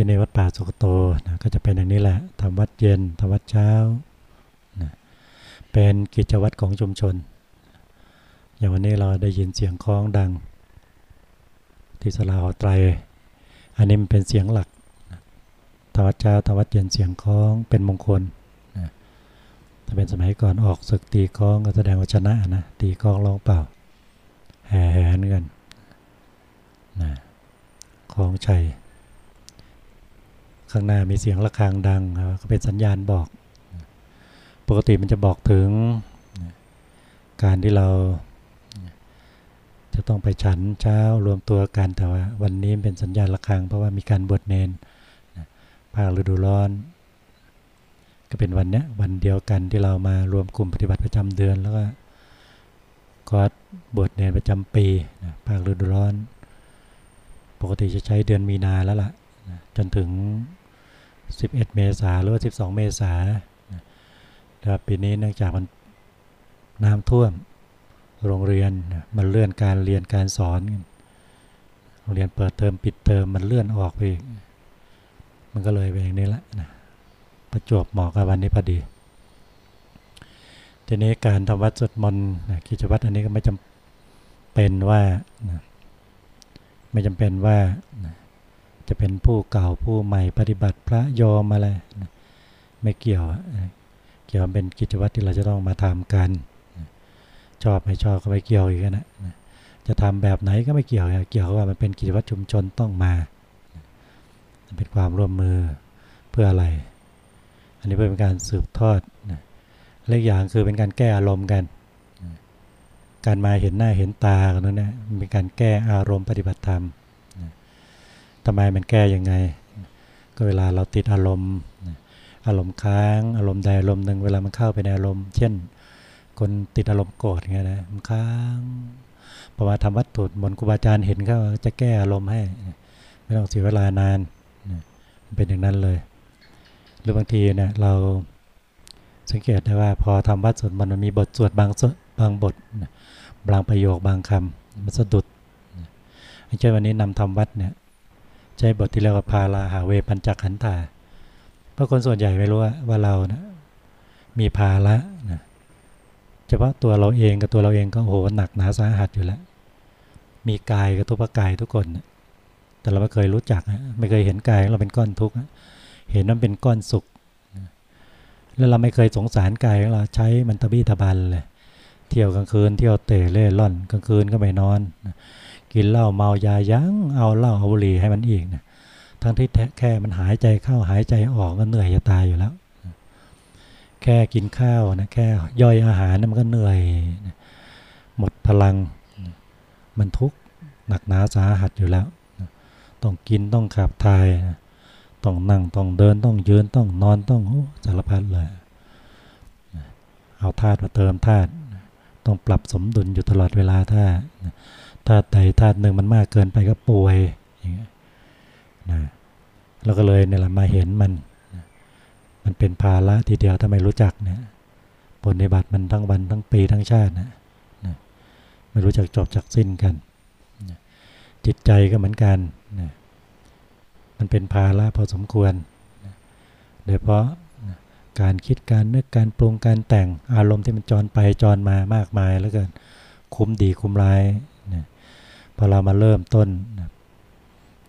ที่ในวัดป่าสุกโตนะก็จะเป็นอย่างนี้แหละทำวัดเย็นทำวัดเช้านะเป็นกิจวัตรของชุมชน อย่างวันนี้เราได้ยินเสียงคล้องดัง ที่สลาหอไตร อันนี้มันเป็นเสียงหลักทวัดเช้าทวัดเย็นเสียงคล้องเป็นมงคลนะถ้าเป็นสมัยก่อนออกศึกตีคล้องก็แสดงว่าชนะนะตีคล้องร้องเปล่าแห่แหนกันนะคล้องชัย ข้างหน้ามีเสียงะระฆังดังก็เป็นสัญญาณบอก ปกติมันจะบอกถึงการที่เราจะต้องไปฉันเช้ารวมตัวกันแต่ว่าวันนี้เป็นสัญญาณะระฆัง เพราะว่ามีการบวชเนนภาคฤดูร้อน ก็เป็นวันนี้วันเดียวกันที่เรามารวมกลุ่มปฏิบัติประจำเดือนแล้วก็ก็บวชเนนประจำปีภาคฤดูร้อน ปกติจะใช้เดือนมีนาแล้วล่ะจนถึง 11 เมษาหรือว่า 12 เมษาแต่ปีนี้เนื่องจากมันน้ำท่วมโรงเรียนมันเลื่อนการเรียนการสอน โรงเรียนเปิดเทอมปิดเทอมมันเลื่อนออกไปอีก มันก็เลยเป็นอย่างนี้ละนะประจวบเหมาะกับวันนี้พอดี ทีนี้การทำวัดสวดมนต์กิจวัตรอันนี้ก็ไม่จำเป็นว่า ไม่จำเป็นว่า จะเป็นผู้เก่าผู้ใหม่ปฏิบัติพระยอมอะไรไม่เกี่ยว เกี่ยวเป็นกิจวัตรที่เราจะต้องมาทำกัน ชอบไม่ชอบก็ไม่เกี่ยวอีกนะจะทำแบบไหนก็ไม่เกี่ยว เกี่ยวว่ามันเป็นกิจวัตรชุมชนต้องมา เป็นความร่วมมือเพื่ออะไร อันนี้เพื่อเป็นการสืบทอดเล็กอย่างคือเป็นการแก้อารมณ์กัน การมาเห็นหน้าเห็นตากันนั่นนะเป็นการแก้อารมณ์ปฏิบัติธรรม ทำไมมันแก้ยังไง ก็เวลาเราติดอารมณ์อารมณ์ค้างอารมณ์ใดอารมณ์หนึ่งเวลามันเข้าไปในอารมณ์ เช่น คนติดอารมณ์โกรธเงี้ยนะมันค้างพอมาทำวัตถุมนครูบาอาจารย์เห็นเขาจะแก้อารมณ์ให้ไม่ต้องเสียเวลานานเป็นอย่างนั้นเลย หรือบางทีเนี่ยเราสังเกตได้ว่าพอทำวัดสวดมันมันมีบทสวดบางบางบทบางประโยคบางคำมันสะดุดเช่นวันนี้นำทำวัดเนี่ย ใช้บทที่เรียกว่าพาลาหาเวปัญจขันธาเพราะคนส่วนใหญ่ไม่รู้ว่าว่าเรานะมีภาระนะเฉพาะตัวเราเองกับตัวเราเองก็โหหนักหนาสาหัสอยู่แล้ว มีกายกับทุกกายทุกคนนะแต่เราไม่เคยรู้จัก ไม่เคยเห็นกายเราเป็นก้อนทุกข์เห็นมันเป็นก้อนสุข แล้วเราไม่เคยสงสารกายของเราใช้มันตะบี้ตะบันเลย เที่ยวกลางคืนเที่ยวเตะเล่ร่อนกลางคืนก็ไม่นอน กินเหล้าเมายายั้งเอาเหล้าเอาบุหรี่ให้มันอีกนะทั้งที่แค่มันหายใจเข้าหายใจออกก็เหนื่อยจะตายอยู่แล้ว แค่กินข้าวนะแค่ย่อยอาหารนะมันก็เหนื่อยหมดพลังมันทุกข์หนักหนาสาหัสอยู่แล้ว ต้องกินต้องขับถ่าย ต้องนั่งต้องเดินต้องยืนต้องนอนต้องสารพัดเลย เอาธาตุมาเติมธาตุต้องปรับสมดุลอยู่ตลอดเวลาถ้า ธาตุใดธาตุหนึ่งมันมากเกินไปก็ป่วยอย่างเงี้ยนะเราก็เลยเนี่ยแหละมาเห็นมัน มันเป็นภาระทีเดียวถ้าไม่รู้จักเนี่ยปฏิบัติมันทั้งวันทั้งปีทั้งชาตินะนะไม่รู้จักจบจักสิ้นกันนะจิตใจก็เหมือนกันนะมันเป็นภาระพอสมควรนะโดยเพราะการคิดการนึกการปรุงการแต่งอารมณ์ที่มันจรไปจรมามากมายแล้วกันคุ้มดีคุ้มร้าย พอเรามาเริ่มต้น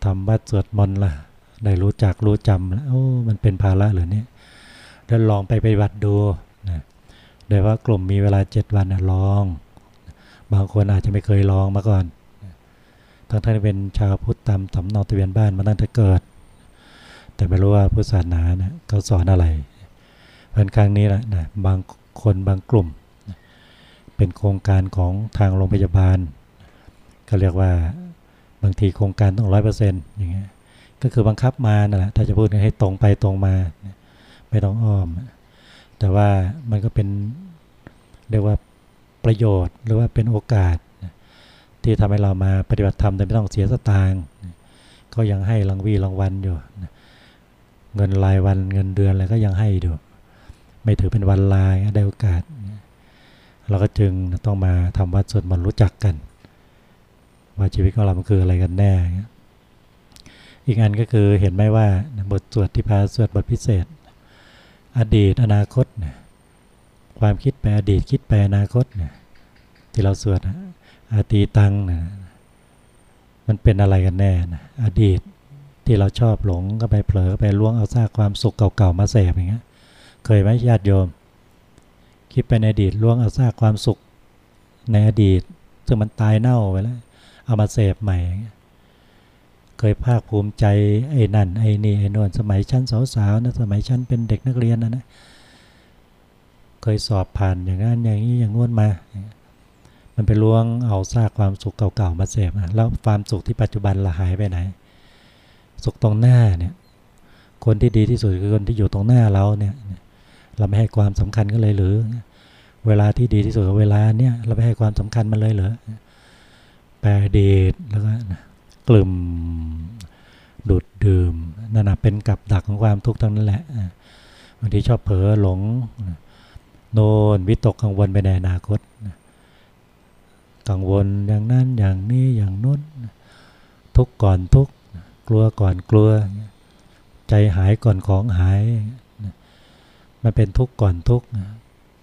ทำวัดสวดมนต์ละได้รู้จักรู้จำแล้วโอ้มันเป็นภาระหรือเนี่ยแล้วลองไปไปวัดดูนะโดยว่ากลุ่มมีเวลาเจ็ดวันนะลอง บางคนอาจจะไม่เคยลองมาก่อนทั้งที่เป็นชาวพุทธตามสำเนาทะเบียนบ้านมาตั้งแต่เกิด แต่ไม่รู้ว่าพุทธศาสนานะเขาสอนอะไรเพราะครั้งนี้แหละนะบางคนบางกลุ่ม เป็นโครงการของทางโรงพยาบาล ก็เรียกว่าบางทีโครงการต้องร้อยเปอร์เซ็นต์อย่างเงี้ยก็คือบังคับมานั่นแหละถ้าจะพูดให้ตรงไปตรงมา ไม่ต้องอ้อม แต่ว่ามันก็เป็นเรียกว่าประโยชน์หรือว่าเป็นโอกาส ที่ทำให้เรามาปฏิบัติธรรมโดยไม่ต้องเสียสตางค์ก็ยังให้รางวีรางวัลอยู่เงินรายวันเงินเดือนอะไรก็ยังให้อยู่ไม่ถือเป็นวันลายได้โอกาส เราก็จึงต้องมาทำวัดสวดมนต์รู้จักกัน ว่าชีวิตของเรามันคืออะไรกันแน่ อีกอันก็คือเห็นไหมว่าบทสวดที่พาสวดบทพิเศษ อดีตอนาคตนความคิดไปอดีตคิดไปอนาคตนที่เราสวดอาตีตังนะมันเป็นอะไรกันแน่นะอดีตที่เราชอบหลงก็ไปเผลอไปล่วงเอาซากความสุขเก่าๆมาเสพอย่างเงี้ยเคยไหมญาติโยม คิดไปในอดีตล่วงเอาซากความสุขในอดีต ซึ่งมันตายเน่าไปแล้ว เอามาเสพใหม่ เคยภาคภูมิใจไอ้นั่นไอ้นี่ไอ้นวลสมัยชั้นสาวๆนะสมัยชั้นเป็นเด็กนักเรียนนะนะเคยสอบผ่านอย่างนั้นอย่างนี้อย่างงวนมา มันไปล้วงเอาซากความสุขเก่าๆมาเสพแล้วความสุขที่ปัจจุบันละหายไปไหน สุขตรงหน้าเนี่ย คนที่ดีที่สุดคือคนที่อยู่ตรงหน้าเราเนี่ย เราไม่ให้ความสำคัญก็เลยหรือ เวลาที่ดีที่สุดเวลาเนี่ย เราไม่ให้ความสำคัญมันเลยเหรอ แปรเดชแล้วก็กลุ่มดูดดื่มนั่นนะเป็นกับดักของความทุกข์ทั้งนั้นแหละบางทีชอบเผลอหลงโนนวิตกกังวลไปในอนาคตกังวลอย่างนั้นอย่างนี้อย่างนู้นทุกก่อนทุกกลัวก่อนกลัว ใจหายก่อนของหายมันเป็นทุกข์ก่อนทุกข์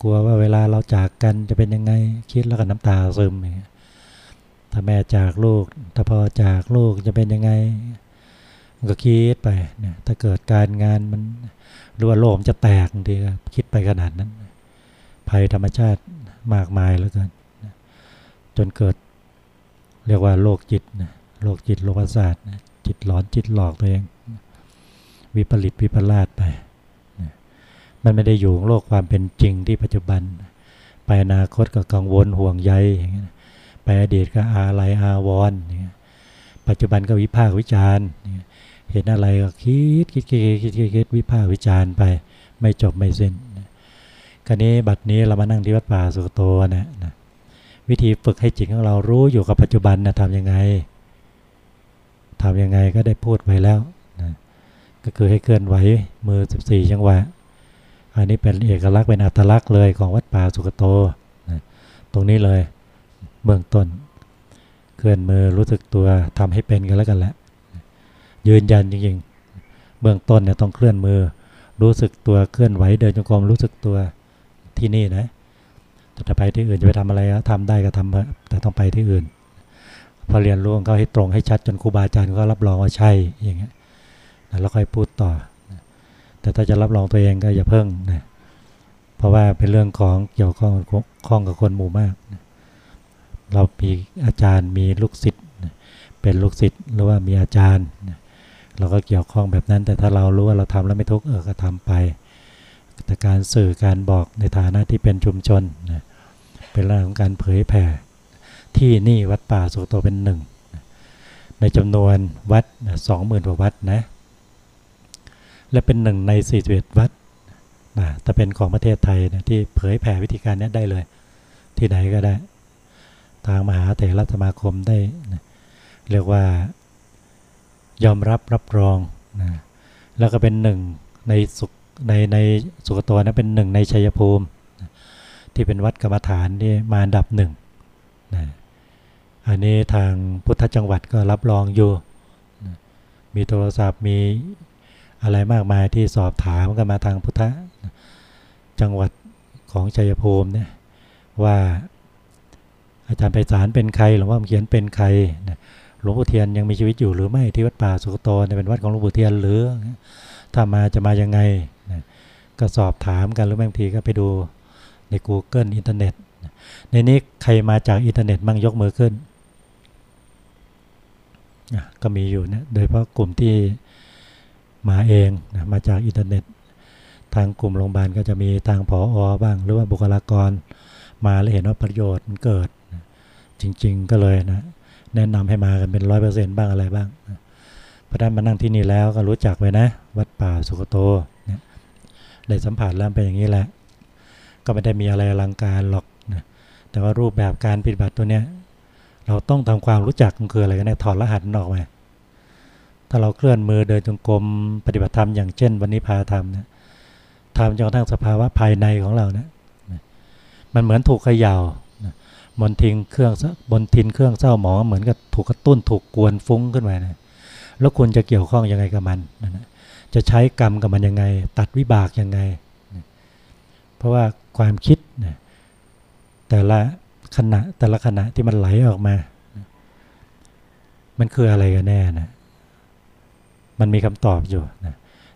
กลัวว่าเวลาเราจากกันจะเป็นยังไงคิดแล้วก็น้ำตาซึม ถ้าแม่จากลูก ถ้าพ่อจากลูกจะเป็นยังไง มันก็คิดไปเนี่ยถ้าเกิดการงานมันหรือว่าโลกจะแตกบางทีก็คิดไปขนาดนั้น ภัยธรรมชาติมากมายแล้วกันจนเกิดเรียกว่าโรคจิตนะโรคจิตโรคประสาทจิตหลอนจิตหลอกตัวเองวิปริตวิปลาสไป มันไม่ได้อยู่โลกความเป็นจริงที่ปัจจุบัน ไปอนาคตก็กังวลห่วงใยอย่างเงี้ย ไปอดีตก็อาลัยอาวรณ์ปัจจุบันก็วิพากวิจารณ์เห็นอะไรก็คิดคิดคิดคิดคิดคิดวิพากวิจารณ์ไป ไม่จบไม่สิ้นคราวนี้บัดนี้เรามานั่งที่วัดป่าสุโตนะนะวิธีฝึกให้จิตของเรารู้อยู่กับปัจจุบันนะทำยังไงทำยังไงก็ได้พูดไปแล้วนะก็คือให้เคลื่อนไหวมือ 14 จังหวะ อันนี้เป็นเอกลักษณ์เป็นอัตลักษณ์เลยของวัดป่าสุกโตนะตรงนี้เลย เบื้องต้น เคลื่อนมือรู้สึกตัวทำให้เป็นกันแล้วกันแหละ ยืนยันจริงๆ เบื้องต้นเนี่ยต้องเคลื่อนมือ รู้สึกตัวเคลื่อนไหวเดินจงกรมรู้สึกตัวที่นี่นะจะไปที่อื่นจะไปทำอะไรทำได้ก็ทำแต่ต้องไปที่อื่น พอเรียนรู้ก็ให้ตรงให้ชัดจนครูบาอาจารย์ก็รับรองว่าใช่อย่างเงี้ยแล้วค่อยพูดต่อ แต่ถ้าจะรับรองตัวเองก็อย่าเพิ่งนะเพราะว่าเป็นเรื่องของเกี่ยวข้องข้องกับคนหมู่มากนะ เรามีอาจารย์มีลูกศิษย์เป็นลูกศิษย์หรือว่ามีอาจารย์ เราก็เกี่ยวข้องแบบนั้น แต่ถ้าเรารู้ว่าเราทำแล้วไม่ทุกข์เออก็ทำไป แต่การสื่อการบอกในฐานะที่เป็นชุมชนเป็นเรื่องของการเผยแผ่ที่นี่วัดป่าสุโตเป็นหนึ่งในจำนวนวัดสองหมื่นกว่าวัดนะและเป็นหนึ่งใน41วัดนะถ้าเป็นของประเทศไทยนะที่เผยแผ่วิธีการนี้ได้เลย ที่ไหนก็ได้ ทางมหาเถรสมาคมได้นะเรียกว่ายอมรับรับรองนะแล้วก็เป็นหนึ่งในสุขในในสุกตัวนะเป็นหนึ่งในชัยภูมินะที่เป็นวัดกรรมฐานที่มาอันดับหนึ่งนะอันนี้ทางพุทธจังหวัดก็รับรองอยู่นะมีโทรศัพท์มีอะไรมากมายที่สอบถามกันมาทางพุทธจังหวัดของชัยภูมิเนี่ยว่า อาจารย์ไพศาลเป็นใครหลวงพ่อเขียนเป็นใครหลวงปู่เทียนยังมีชีวิตอยู่หรือไม่ที่วัดป่าสุกโตเป็นวัดของหลวงปู่เทียนหรือถ้ามาจะมายังไงก็สอบถามกันหรือบางทีก็ไปดูใน Google อินเทอร์เน็ตในนี้ใครมาจากอินเทอร์เน็ตมั่งยกมือขึ้นก็มีอยู่นะโดยเพราะกลุ่มที่มาเองนะมาจากอินเทอร์เน็ต ทางกลุ่มโรงพยาบาลก็จะมีทางผออบ้าง หรือว่าบุคลากรมาแล้วเห็นว่าประโยชน์มันเกิด จริง ๆ ก็เลยนะแนะนำให้มากันเป็นร้อยเปอร์เซ็นต์บ้างอะไรบ้างนะพอได้มานั่งที่นี่แล้วก็รู้จักไว้นะ วัดป่าสุกโตเนี่ยได้สัมผัสแล้วเป็นอย่างนี้แหละ ก็ไม่ได้มีอะไรอลังการหรอกนะแต่ว่ารูปแบบการปฏิบัติตัวเนี้ยเราต้องทำความรู้จักมันคืออะไรกันเนี่ยถอดรหัสออกมาถ้าเราเคลื่อนมือเดินจงกรมปฏิบัติธรรมอย่างเช่น วันนี้พาทำเนี่ยทำจนกระทั่งสภาวะภายในของเราเนี่ยมันเหมือนถูกขย่าว บนทิงเครื่องบนทินเครื่องเศร้าหมองเหมือนกับถูกกระตุ้นถูกกวนฟุ้งขึ้นมาเนี่ยแล้วคุณจะเกี่ยวข้องยังไงกับมันนั่นนะจะใช้กรรมกับมันยังไง ตัดวิบากยังไง เพราะว่าความคิดนะแต่ละขณะแต่ละขณะที่มันไหลออกมา มันคืออะไรกันแน่นะมันมีคำตอบอยู่นะ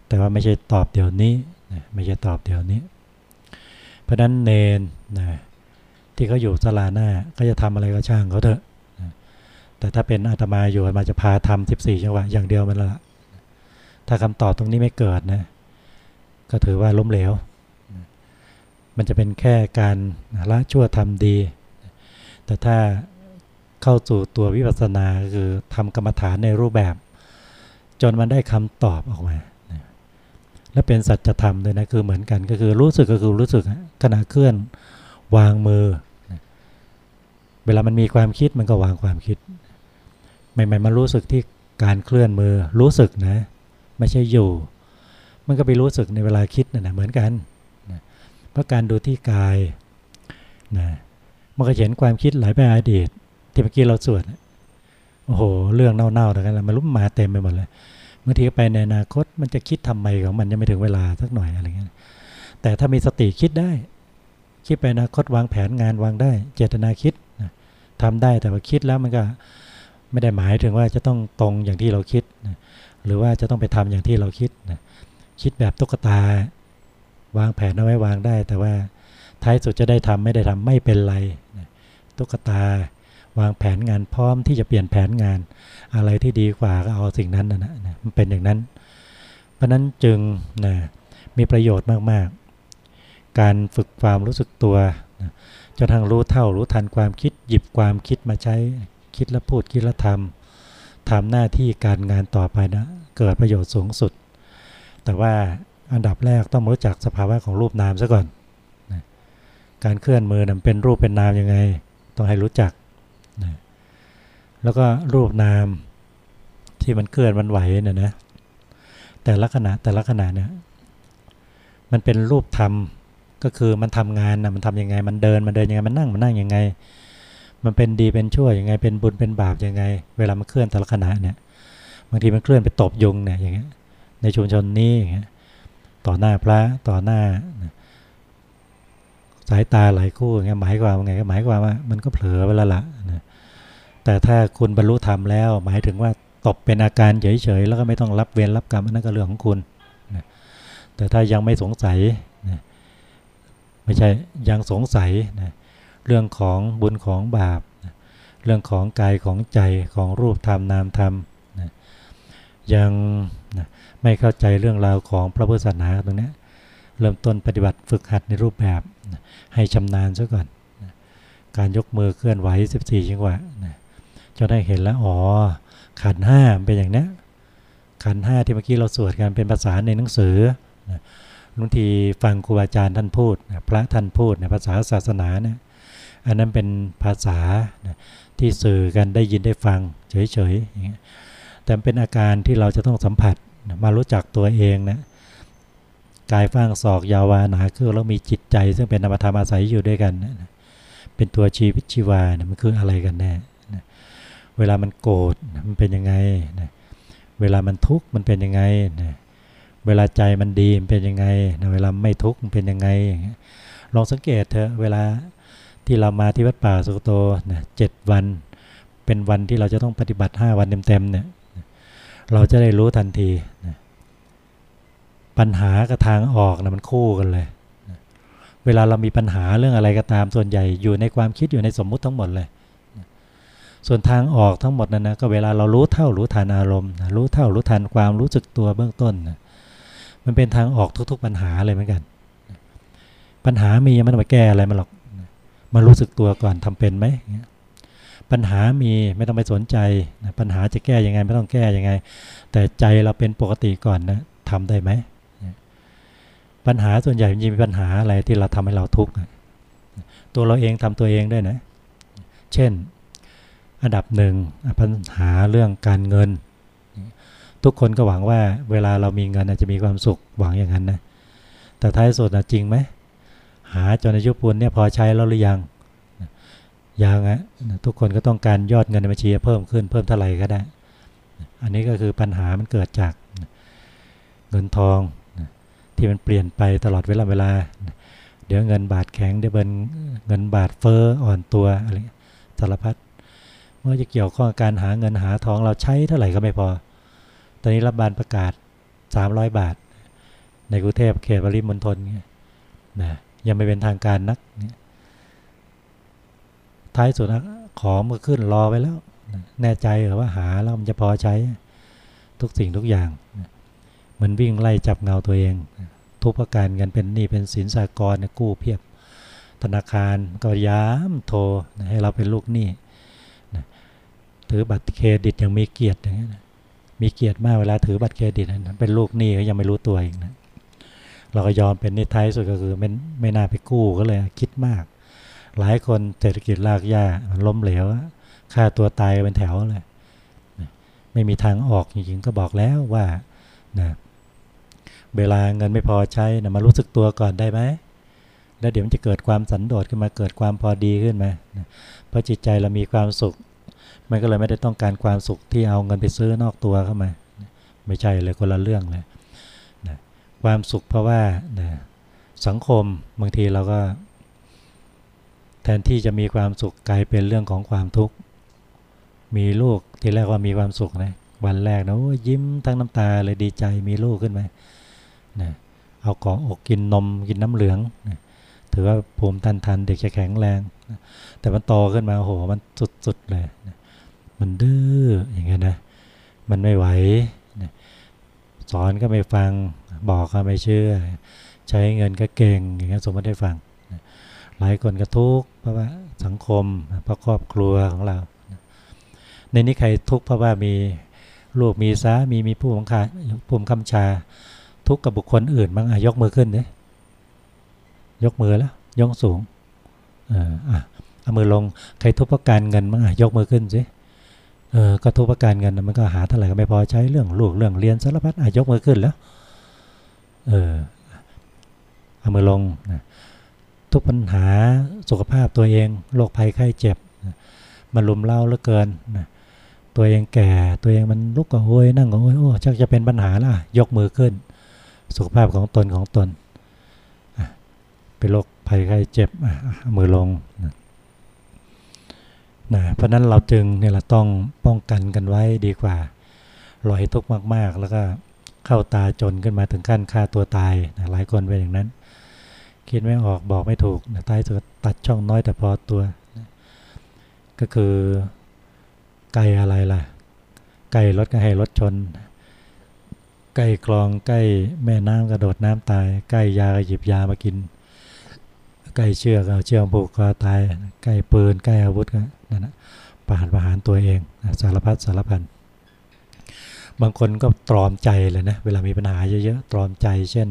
แต่ว่าไม่ใช่ตอบเดี๋ยวนี้นะไม่ใช่ตอบเดี๋ยวนี้ เพราะนั้นเนนนะ ที่เขาอยู่สลาหน้าก็จะทำอะไรก็ช่างเขาเถอะ แต่ถ้าเป็นอาตมาอยู่อาตมาจะพาทำสิบสี่จังหวะอย่างเดียวมันละถ้าคำตอบตรงนี้ไม่เกิดนะก็ถือว่าล้มเหลว มันจะเป็นแค่การละชั่วทำดี แต่ถ้าเข้าสู่ตัววิปัสสนาคือทำกรรมฐานในรูปแบบ จนมันได้คำตอบออกมาและเป็นสัจธรรมเลยนะคือเหมือนกันก็คือรู้สึกก็คือรู้สึกขณะเคลื่อนวางมือ วลามันมีความคิดมันก็วางความคิด ใหม่ๆมันรู้สึกที่การเคลื่อนมือรู้สึกนะ ไม่ใช่อยู่ มันก็ไปรู้สึกในเวลาคิดนะ่ะเหมือนกันนะเพราะการดูที่กายนะมันก็เห็นความคิดไหลไปอดีต ที่เมื่อกี้เราสวดโอ้โห เรื่องเน่าๆแต่กันมันรู้มมาเต็มไปหมดเลยบางทีไปในอนาคตมันจะคิดทำไมของมันยังไม่ถึงเวลาสักหน่อยอะไรเงี้ยแต่ถ้ามีสติคิดได้ คิดไปอนาคตวางแผนงานวางได้ เจตนาคิด ทำได้แต่ว่าคิดแล้วมันก็ไม่ได้หมายถึงว่าจะต้องตรงอย่างที่เราคิดนะหรือว่าจะต้องไปทำอย่างที่เราคิดนะคิดแบบตุ๊กตาวางแผนเอาไว้วางได้ แต่ว่าท้ายสุดจะได้ทำไม่ได้ทำไม่เป็นไรนะตุ๊กตาวางแผนงานพร้อมที่จะเปลี่ยนแผนงาน อะไรที่ดีกว่าก็เอาสิ่งนั้นนะนะมันเป็นอย่างนั้น เพราะนั้นจึงนะมีประโยชน์มากๆ การฝึกความรู้สึกตัว นะจนทางรู้เท่ารู้ทันความคิดหยิบความคิดมาใช้คิดแล้วพูดคิดแล้วทำทำหน้าที่การงานต่อไปนะเกิดประโยชน์สูงสุด แต่ว่าอันดับแรกต้องรู้จักสภาวะของรูปนามซะก่อนนะการเคลื่อนมือนะเป็นรูปเป็นนามยังไง ต้องให้รู้จักนะแล้วก็รูปนามที่มันเคลื่อนมันไหวเนี่ยนะแต่ละขณะแต่ละขณะเนี่ยมันเป็นรูปธรรม ก็คือมันทำงานนะมันทำยังไง มันเดินมันเดินยังไงมันนั่งมันนั่งยังไง มันเป็นดีเป็นชั่วยังไง เป็นบุญเป็นบาปยังไง เวลามันเคลื่อนแต่ละขณะเนี่ยบางทีมันเคลื่อนไปตบยุงเนี่ยอย่างเงี้ยในชุมชนนี้อย่างเงี้ยต่อหน้าพระต่อหน้า สายตาหลายคู่อย่างเงี้ยหมายความว่าไงก็หมายความว่ามันก็เผลอไปแล้วละนะแต่ถ้าคุณบรรลุธรรมแล้ว หมายถึงว่าตบเป็นอาการเฉยๆแล้วก็ไม่ต้องรับเวรรับกรรมอันนั้นก็เรื่องของคุณนะแต่ถ้ายังไม่สงสัย ไม่ใช่ยังสงสัยนะเรื่องของบุญของบาปนะเรื่องของกายของใจของรูปธรรมนามธรรมนะยังนะไม่เข้าใจเรื่องราวของพระพุทธศาสนาตรงนี้เริ่มต้นปฏิบัติฝึกหัดในรูปแบบนะให้ชำนาญซะก่อนนะการยกมือเคลื่อนไหว 14จังหวะนะจะได้เห็นแล้วอ๋อขันห้าเป็นอย่างนี้ขันห้าที่เมื่อกี้เราสวดกันเป็นภาษาในหนังสือ บางทีฟังครูอาจารย์ท่านพูดพระท่านพูดในภาษาศาสนาเนี่ยอันนั้นเป็นภาษาที่สื่อกันได้ยินได้ฟังเฉยๆแต่เป็นอาการที่เราจะต้องสัมผัสมารู้จักตัวเองนะกายฟ้างศอกยาวาหนาคือเรามีจิตใจ ซึ่งเป็นนามธรรมอาศัยอยู่ด้วยกันเป็นตัวชีวิตชีวานะมันคืออะไรกันแน่เวลามันโกรธมันเป็นยังไงเวลามันทุกข์มันเป็นยังไงนะ เวลาใจมันดีมันเป็นยังไงเวลาไม่ทุกข์มันเป็นยังไง ลองสังเกตเถอะเวลาที่เรามาที่วัดป่าสุกโตนะเจ็ดวัน เป็นวันที่เราจะต้องปฏิบัติ 5 วันเต็มๆเนี่ยเราจะได้รู้ทันทีนะปัญหากับทางออกนะมันคู่กันเลยนะเวลาเรามีปัญหาเรื่องอะไรก็ตามส่วนใหญ่อยู่ในความคิดอยู่ในสมมุติทั้งหมดเลยนะส่วนทางออกทั้งหมดนั้นนะก็เวลาเรารู้เท่ารู้ทันอารมณ์นะรู้เท่ารู้ทันความรู้สึกตัวเบื้องต้นนะ มันเป็นทางออกทุก ๆ ปัญหาเลยเหมือนกัน ปัญหามีมันมาแก้อะไรมาหรอก มารู้สึกตัวก่อนทำเป็นไหม ปัญหามีไม่ต้องไปสนใจ ปัญหาจะแก้ยังไงไม่ต้องแก้ยังไง แต่ใจเราเป็นปกติก่อนนะทำได้ไหม ปัญหาส่วนใหญ่มันมีปัญหาอะไรที่เราทำให้เราทุกข์ ตัวเราเองทำตัวเองด้วยนะ เช่น อันดับหนึ่งปัญหาเรื่องการเงิน ทุกคนก็หวังว่าเวลาเรามีเงินจะมีความสุขหวังอย่างนั้นนะแต่ท้ายสุดจริงไหมหาจนอายุปูนเนี่ยพอใช้แล้วหรือยังยังอะทุกคนก็ต้องการยอดเงินในบัญชีเพิ่มขึ้นเพิ่มเท่าไหร่ก็ได้ อันนี้ก็คือปัญหามันเกิดจากเงินทองที่มันเปลี่ยนไปตลอดเวลาเวลา เดี๋ยวเงินบาทแข็งเดี๋ยวเป็นเงินบาทเฟอ้ออ่อนตัวอะไรสารพัดเมื่อจะเกี่ยวข้องกับการหาเงินหาทองเราใช้เท่าไหร่ก็ไม่พอ ตอนนี้รัฐบาลประกาศ 300 บาท ในกรุงเทพเขตปริมณฑลนะยังไม่เป็นทางการนัก ท้ายสุดนะของมันขึ้นรอไว้แล้ว แน่ใจหรือว่าหาแล้วมันจะพอใช้ทุกสิ่งทุกอย่าง เหมือนวิ่งไล่จับเงาตัวเอง ทุกประการเงินเป็นหนี้เป็นสินสากรกู้เพียบ ธนาคารก็ย้ำโทรให้เราเป็นลูกหนี้ถือบัตรเครดิตยังมีเกียรติอย่างนี้นะ มีเกียรติมากเวลาถือบัตรเครดิตนะเป็นลูกหนี้ก็ยังไม่รู้ตัวเอีกนะเราก็ยอมเป็นนิท้ายสุดก็คือไม่ไม่น่าไปกู้ก็เลยคิดมาก หลายคนเศรษฐกิจลากย่ามันล้มเหลวฆ่าตัวตายเป็นแถวเลยไม่มีทางออกจริงๆก็บอกแล้วว่านะเวลาเงินไม่พอใช้นะมารู้สึกตัวก่อนได้ไหมแล้วเดี๋ยวมันจะเกิดความสันโดษขึ้นมาเกิดความพอดีขึ้นมาเพราะจิตใจเรามีความสุข มันก็เลยไม่ได้ต้องการความสุขที่เอาเงินไปซื้อนอกตัวเข้ามา ไม่ใช่เลยคนละเรื่องเลยนะความสุขเพราะว่านะสังคมบางทีเราก็ แทนที่จะมีความสุขกลายเป็นเรื่องของความทุกข์ มีลูกทีแรกว่ามีความสุขนะวันแรกนะยิ้มทั้งน้ำตาเลยดีใจมีลูกขึ้นมานะเอาเกาะอกกินนมกินน้ำเหลืองนะถือว่าภูมิต้านทานเด็กจะแข็งแรงนะแต่มันโตขึ้นมาโอ้โหมันสุดๆเลยนะ มันดื้ออย่างเงี้ยนะมันไม่ไหวสอนก็ไม่ฟังบอกก็ไม่เชื่อ ใช้เงินก็เก่งอย่างเงี้ยสมมติได้ฟังหลายคนก็ทุกข์เพราะว่าสังคมเพราะครอบครัวของเรา ในนี้ใครทุกข์เพราะว่ามีลูกมีสามีมีผู้บังคับผู้บังคับชา ทุกข์กับบุคคลอื่นบ้างอะยกมือขึ้นเลยยกมือแล้วยกสูงอ่าเอามือลงใครทุกข์เพราะการเงินบ้างอะยกมือขึ้นสิ เออก็ทุกประการเงินมันก็หาเท่าไหร่ก็ไม่พอใช้เรื่องลูกเรื่องเรียนสารพัดอายกมือขึ้นแล้ว เออเอามือลงนะทุกปัญหาสุขภาพตัวเองโรคภัยไข้เจ็บนะมันลุมเล่าเหลือเกินนะตัวเองแก่ตัวเองมันลุกก็โอยนั่งก็โอยโอ้ชักจะเป็นปัญหาละยกมือขึ้น สุขภาพของตนของตนเป็นโรคภัยไข้เจ็บมือลงนะ นะเพราะนั้นเราจึงเนี่ยเราต้องป้องกันกันไว้ดีกว่าลอยทุกข์มาก ๆ แล้วก็เข้าตาจนขึ้นมาถึงขั้นฆ่าตัวตายนะหลายคนเป็นอย่างนั้น คิดไม่ออกบอกไม่ถูกนะตายสุดตัดช่องน้อยแต่พอตัวนะก็คือไก่อะไรล่ะ ไก่รถก็ให้รถชน ไก่คลองใกล้แม่น้ำกระโดดน้ำตายไก่ยาหยิบยามากิน ไก่เชือกเอาเชือกผูกคอตาย ไก่ปืนไก่อาวุธก็ นั่นนะประหารประหารตัวเองสารพัดสารพันบางคนก็ตรอมใจเลยนะเวลามีปัญหาเยอะๆตรอมใจ เช่น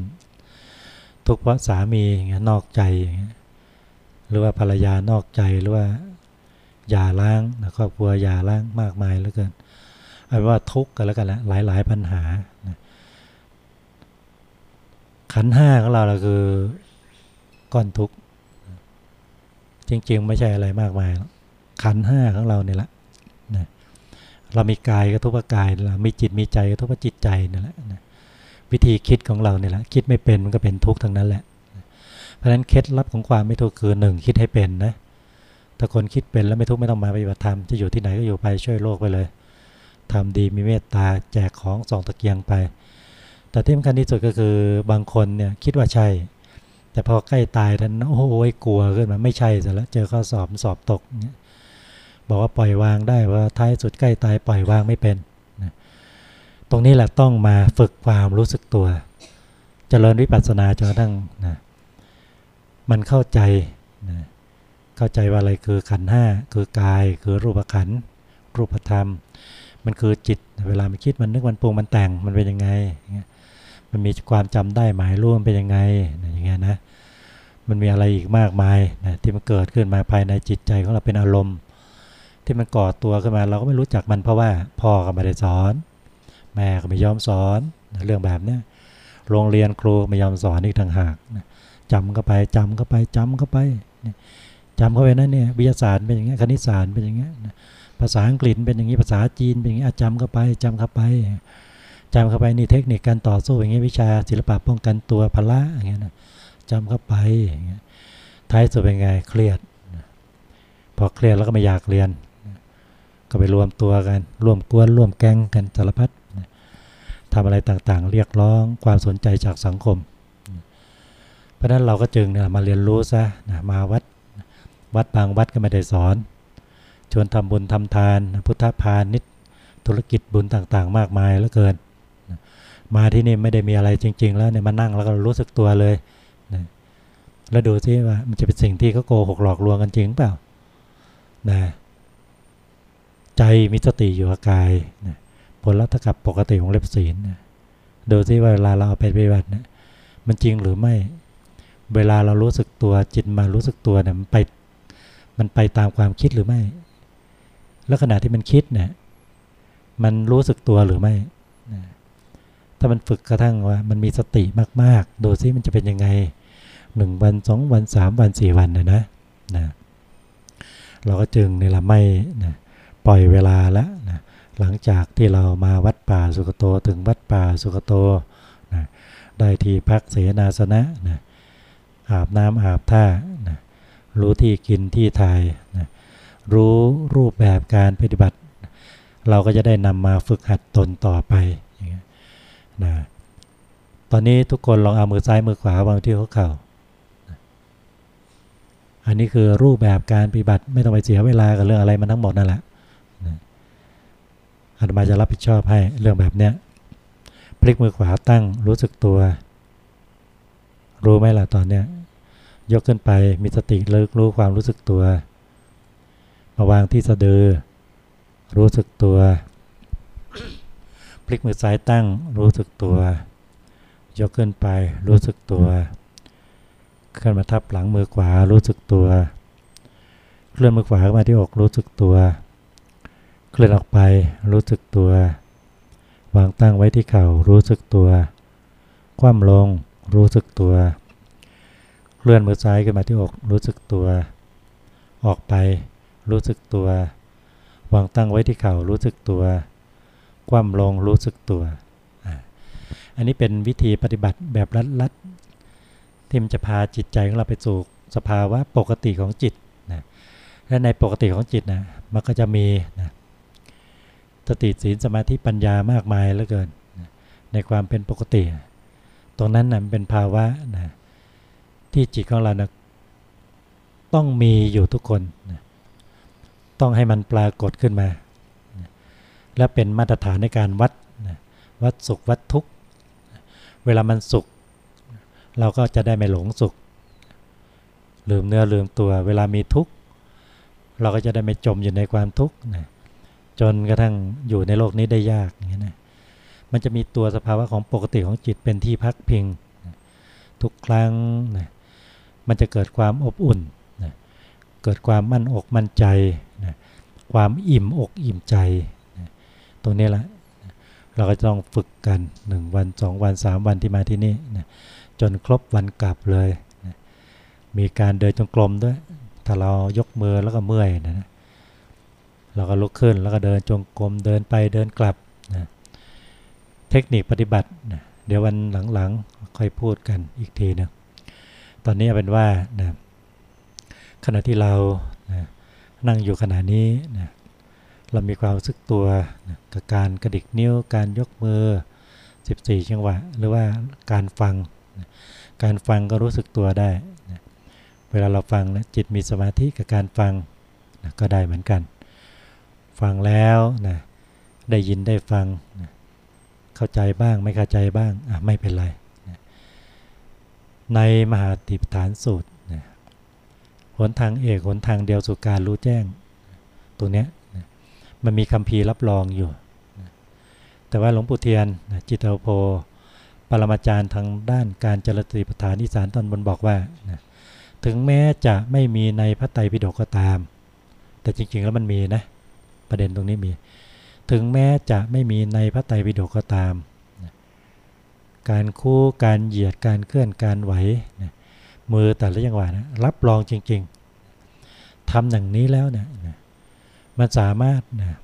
ทุกเพราะสามีนอกใจหรือว่าภรรยานอกใจหรือว่าอย่าล้างนะครอบครัวอย่าล้างมากมายเหลือเกินเอาว่าทุกข์กันแล้วกันละหลายๆปัญหานะขันห้าของเราเราคือก้อนทุกข์จริง ๆ ไม่ใช่อะไรมากมายหรอก ขันห้าของเราเนี่ยแหละนะเรามีกายก็ทุกข์กายเรามีจิตมีใจก็ทุกข์จิตใจนี่แหละนะวิธีคิดของเราเนี่ยแหละคิดไม่เป็นมันก็เป็นทุกข์ทั้งนั้นแหละ เพราะฉะนั้นเคล็ดลับของความไม่ทุกข์คือหนึ่งคิดให้เป็นนะถ้าคนคิดเป็นแล้วไม่ทุกข์ไม่ต้องมาปฏิบัติธรรมจะอยู่ที่ไหนก็อยู่ไปช่วยโลกไปเลยทำดีมีเมตตาแจกของส่องตะเกียงไป แต่ที่สำคัญที่สุดก็คือบางคนเนี่ยคิดว่าใช่ แต่พอใกล้ตายท่านโอ้โหกลัวขึ้นมาไม่ใช่เสร็จแล้วเจอข้อสอบสอบตกเนี่ย บอกว่าปล่อยวางได้ว่าท้ายสุดใกล้ตายปล่อยวางไม่เป็นนะตรงนี้แหละต้องมาฝึกความรู้สึกตัวจเจริญวิปัสสนาจนกระทั่งนะมันเข้าใจนะเข้าใจว่าอะไรคือขันห้าคือกายคือรูปขันรูปธรรม มันคือจิตเวลามันคิดมันนึกมันปรุงมันแต่งมันเป็นยังไง มันมีความจำได้หมายร่วมเป็นยังไงอย่างเงี้ยนะมันมีอะไรอีกมากมายนะที่มันเกิดขึ้นมาภายในจิตใจของเราเป็นอารมณ์ ที่มันก่อตัวขึ้นมา เราก็ไม่รู้จักมันเพราะว่าพ่อก็ไม่ได้สอน แม่ก็ไม่ยอมสอนเรื่องแบบเนี้ยโรงเรียนครูไม่ยอมสอนอีกทางหากจำเข้าไปจำเข้าไปจำเข้าไปจำเข้าไปนั่นเนี่ยวิทยาศาสตร์เป็นอย่างเงี้ยคณิตศาสตร์เป็นอย่างเงี้ยภาษาอังกฤษเป็นอย่างนี้ภาษาจีนเป็นอย่างนี้อะจำเข้าไปจำเข้าไปจำเข้าไปนี่เทคนิคการต่อสู้อย่างเงี้ยวิชาศิลปะป้องกันตัวพละอย่างเงี้ยนะจำเข้าไปอย่างเงี้ยท้ายสุดเป็นไงเครียดพอเครียดแล้วก็ไม่อยากเรียน ก็ไปรวมตัวกัน ร่วมกวนร่วมแก๊งกันสารพัดทำอะไรต่างๆ เรียกร้องความสนใจจากสังคม เพราะนั้นเราก็จึงเนี่ยมาเรียนรู้ซะนะมาวัดวัดบางวัดก็ไม่ได้สอน ชวนทำบุญทำทาน พุทธพาณิชย์ธุรกิจบุญต่างๆ มากมายเหลือเกิน มาที่นี่ไม่ได้มีอะไรจริง ๆ แล้วเนี่ยมานั่งแล้วก็รู้สึกตัวเลยนะแล้วดูซิว่ามันจะเป็นสิ่งที่เขาโกหกหลอกลวงกันจริงเปล่านะ ใจมีสติอยู่กับกายนะผลลัพธ์กับปกติของเล็บศีลนะดูซิว่าเวลาเราเอาไปปฏิบัตินะมันจริงหรือไม่ เวลาเรารู้สึกตัวจิตมารู้สึกตัวเนี่ยมันไปมันไปตามความคิดหรือไม่ แล้วขณะที่มันคิดเนี่ยมันรู้สึกตัวหรือไม่นะถ้ามันฝึกกระทั่งว่า มันมีสติมากๆ ดูซิมันจะเป็นยังไงหนึ่งวันสองวันสามวันสี่วันนะนะนะ เราก็จึงในละไม่นะ ล่อยเวลาแล้วนะหลังจากที่เรามาวัดป่าสุกโตถึงวัดป่าสุกโตนะได้ที่พักเสนาสนะนะอาบน้ำอาบท่านะรู้ที่กินที่ถ่ายนะรู้รูปแบบการปฏิบัติ เราก็จะได้นำมาฝึกหัดตนต่อไปนะตอนนี้ทุกคนลองเอามือซ้ายมือขวาวางที่หัวเข่า อันนี้คือรูปแบบการปฏิบัติไม่ต้องไปเสียเวลากับเรื่องอะไรมันทั้งหมดนั่นแหละ อาตมาจะรับผิดชอบให้เรื่องแบบเนี้ยพลิกมือขวาตั้งรู้สึกตัว รู้ไหมล่ะตอนเนี้ยยกขึ้นไปมีสติเลิกรู้ความรู้สึกตัว มาวางที่สะดือ รู้สึกตัว พลิกมือซ้ายตั้งรู้สึกตัว ยกขึ้นไปรู้สึกตัวขึ้นมาทับหลังมือขวารู้สึกตัว เคลื่อนมือขวามาที่อกรู้สึกตัว เคลื่อนออกไปรู้สึกตัว วางตั้งไว้ที่เข่ารู้สึกตัว คว่ำลงรู้สึกตัว เคลื่อนมือซ้ายขึ้นมาที่อกรู้สึกตัว ออกไปรู้สึกตัว วางตั้งไว้ที่เข่ารู้สึกตัว คว่ำลงรู้สึกตัว อันนี้เป็นวิธีปฏิบัติแบบลัดๆที่มันจะพาจิตใจของเราไปสู่สภาวะปกติของจิตนะและในปกติของจิตนะมันก็จะมีนะ สติศีลสมาธิปัญญามากมายเหลือเกิน ในความเป็นปกติ ตรงนั้นนะเป็นภาวะนะที่จิตของเรานะต้องมีอยู่ทุกคนนะต้องให้มันปรากฏขึ้นมานะและเป็นมาตรฐานในการวัดนะวัดสุขวัดทุกข์เวลามันสุข เราก็จะได้ไม่หลงสุข ลืมเนื้อลืมตัว เวลามีทุกข์ เราก็จะได้ไม่จมอยู่ในความทุกข์นะ จนกระทั่งอยู่ในโลกนี้ได้ยากอย่างนี้นะมันจะมีตัวสภาวะของปกติของจิตเป็นที่พักพิงนะทุกครั้งนะมันจะเกิดความอบอุ่นนะเกิดความมั่นอกมั่นใจนะความอิ่มอกอิ่มใจนะตรงนี้แหละเราก็ต้องฝึกกันหนึ่งวันสองวันสามวันที่มาที่นี่นะจนครบวันกลับเลยนะมีการเดินจงกรมด้วย ถ้าเรายกมือแล้วก็เมื่อยนะนะ เราก็ลุกขึ้นแล้วก็เดินจงกรมเดินไปเดินกลับนะเทคนิคปฏิบัตินะเดี๋ยววันหลังๆค่อยพูดกันอีกทีนึงตอนนี้เป็นว่านะขณะที่เรานะนั่งอยู่ขณะนี้นะเรามีความรู้สึกตัวนะกับการกระดิกนิ้ว การยกมือ 14 จังหวะ หรือว่าการฟังนะการฟังก็รู้สึกตัวได้นะเวลาเราฟังนะจิตมีสมาธิกับการฟังนะก็ได้เหมือนกัน ฟังแล้วนะได้ยินได้ฟังนะเข้าใจบ้างไม่เข้าใจบ้างอะไม่เป็นไรนะในมหาติปฐานสูตรนะหนทางเอกหนทางเดียวสู่การรู้แจ้งตัวเนี้ยมันมีคำพีรับรองอยู่แต่ว่าหลวงปู่เทียนจิตเตโพปรมาจารย์ทางด้านการจริติปฐานอีสานตอนบนบอกว่าถึงแม้จะไม่มีในพระไตรปิฎกก็ตาม แต่จริงๆแล้วมันมีนะ ประเด็นตรงนี้มี ถึงแม้จะไม่มีในพระไตรปิฎกก็ตาม การคู่การเหยียดการเคลื่อนการไหวมือแต่ละจังหวะนะรับรองจริง ๆทำอย่างนี้แล้วเนี่ยมันสามารถนะ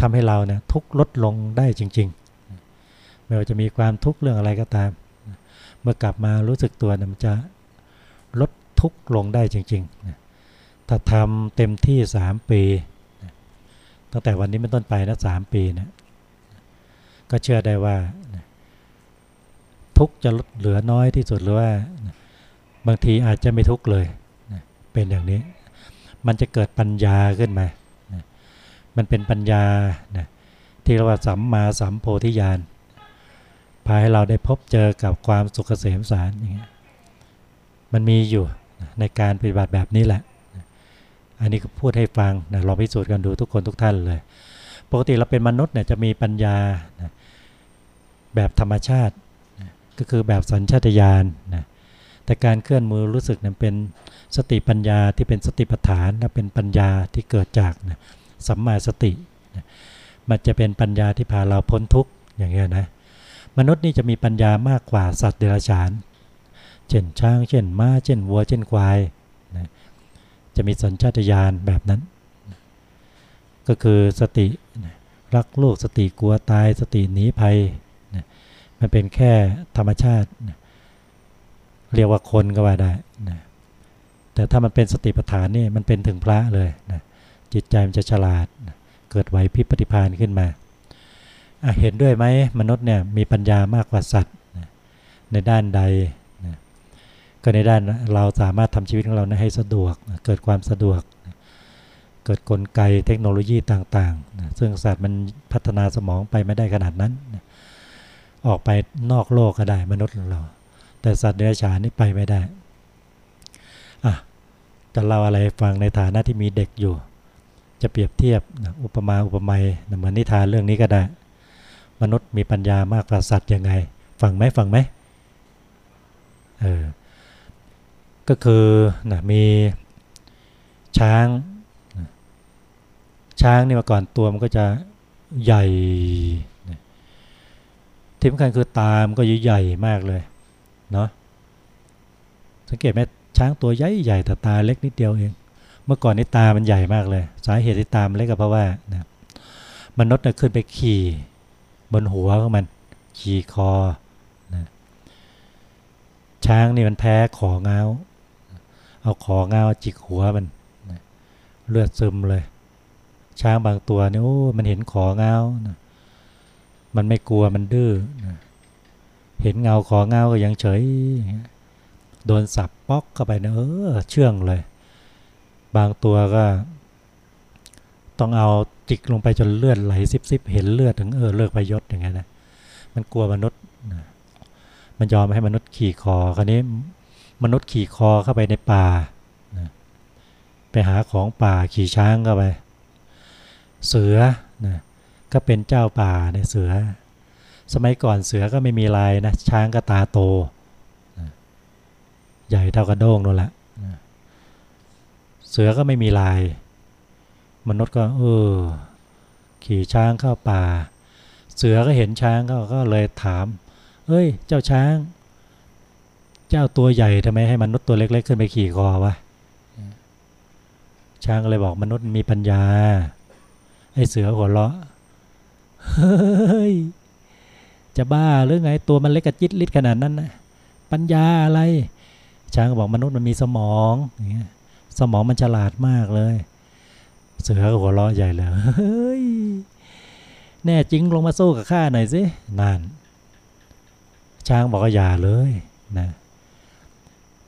ทำให้เราเนี่ยทุกลดลงได้จริงๆ ไม่ว่าจะมีความทุกข์เรื่องอะไรก็ตาม เมื่อกลับมารู้สึกตัวนะมันจะลดทุกข์ลงได้จริงๆนะถ้าทำเต็มที่สามปี ตั้งแต่วันนี้เป็นต้นไปนะสามปีนะก็เชื่อได้ว่า ทุกจะลดเหลือน้อยที่สุดหรือว่า บางทีอาจจะไม่ทุกเลยเป็นอย่างนี้ มันจะเกิดปัญญาขึ้นมา มันเป็นปัญญาที่เรียกว่าสัมมาสัมโพธิญาณพาให้เราได้พบเจอกับความสุขเกษมสารอย่างเงี้ยมันมีอยู่ในการปฏิบัติแบบนี้แหละ อันนี้ก็พูดให้ฟังนะลองพิสูจน์กันดูทุกคนทุกท่านเลย ปกติเราเป็นมนุษย์เนี่ยจะมีปัญญานะแบบธรรมชาตินะก็คือแบบสัญชาตญาณนะแต่การเคลื่อนมือรู้สึกเนี่ยเป็นสติปัญญาที่เป็นสติปัฏฐานและเป็นปัญญาที่เกิดจากนะสัมมาสตินะมันจะเป็นปัญญาที่พาเราพ้นทุกข์อย่างเงี้ยนะมนุษย์นี่จะมีปัญญามากกว่าสัตว์เดรัจฉาน เช่นช้าง เช่นม้า เช่นวัว เช่นควาย จะมีสัญชาตญาณแบบนั้น ก็คือสติรักโลกสติกลัวตายสติหนีภัยมันเป็นแค่ธรรมชาติ เรียกว่าคนก็ว่าได้นะแต่ถ้ามันเป็นสติปัฏฐานนี่มันเป็นถึงพระเลยนะจิตใจมันจะฉลาดนะเกิดไหวพิปฏิภาณขึ้นมา เห็นด้วยไหมมนุษย์เนี่ยมีปัญญามากกว่าสัตว์นะในด้านใด ก็ในด้านเราสามารถทำชีวิตของเราให้สะดวก เกิดความสะดวก เกิดกลไกเทคโนโลยีต่างๆ ซึ่งสัตว์มันพัฒนาสมองไปไม่ได้ขนาดนั้น ออกไปนอกโลกก็ได้มนุษย์ของเรา แต่สัตว์เดรัจฉานนี่ไปไม่ได้อะจะเล่าอะไรฟังในฐานะที่มีเด็กอยู่ จะเปรียบเทียบอุปมาอุปไมยเหมือนนิทานเรื่องนี้ก็ได้ มนุษย์มีปัญญามากกว่าสัตว์ยังไง ฟังไหมฟังไหมเออ ก็คือนะมีช้าง ช้างนี่มาก่อนตัวมันก็จะใหญ่ที่สำคัญคือตา มันก็ใหญ่มากเลยเนาะสังเกตไหมช้างตัวใหญ่ใหญ่แต่ตาเล็กนิดเดียวเอง เมื่อก่อนนี่ตามันใหญ่มากเลย สาเหตุที่ตามเล็กก็เพราะว่านะมนุษย์น่ะขึ้นไปขี่บนหัวของมันขี่คอนะช้างนี่มันแพ้ของเงา เอาของเงาจิกหัวมันเลือดซึมเลย ช้างบางตัวเนี่ยโอ้มันเห็นของเงานะมันไม่กลัวมันดื้อนะเห็นเงาของเงาก็ยังเฉย โดนสับป๊อกเข้าไปเนอะเออเชื่องเลย บางตัวก็ ต้องเอาจิกลงไปจนเลือดไหลซิบๆเห็นเลือดถึงเออเลิกไปยศอย่างเงี้ยนะมันกลัวมนุษย์นะมันยอมให้มนุษย์ขี่คอคราวนี้ มนุษย์ขี่คอเข้าไปในป่า ไปหาของป่าขี่ช้างเข้าไป เสือนะก็เป็นเจ้าป่าในเสือ สมัยก่อนเสือก็ไม่มีลายนะ ช้างก็ตาโต ใหญ่เท่ากระโด้งนั่นแหละ เสือก็ไม่มีลาย มนุษย์ก็เออขี่ช้างเข้าป่า เสือก็เห็นช้างก็ก็เลยถาม เอ้ย เจ้าช้าง เจ้าตัวใหญ่ทำไมให้มนุษย์ตัวเล็ก ๆ ขึ้นไปขี่คอวะช้างเลยบอกมนุษย์มีปัญญาไอ้เสือหัวเราะเฮ้ยจะบ้าหรือไงตัวมันเล็กกระจิตลิดขนาดนั้นนะปัญญาอะไร ช้างก็บอกมนุษย์มันมีสมองอย่างเงี้ยสมองมันฉลาดมากเลย เสือหัวเราะใหญ่เลยเฮ้ยแน่จริงลงมาสู้กับข้าหน่อยสินั่นช้างบอกว่าอย่าเลยนะ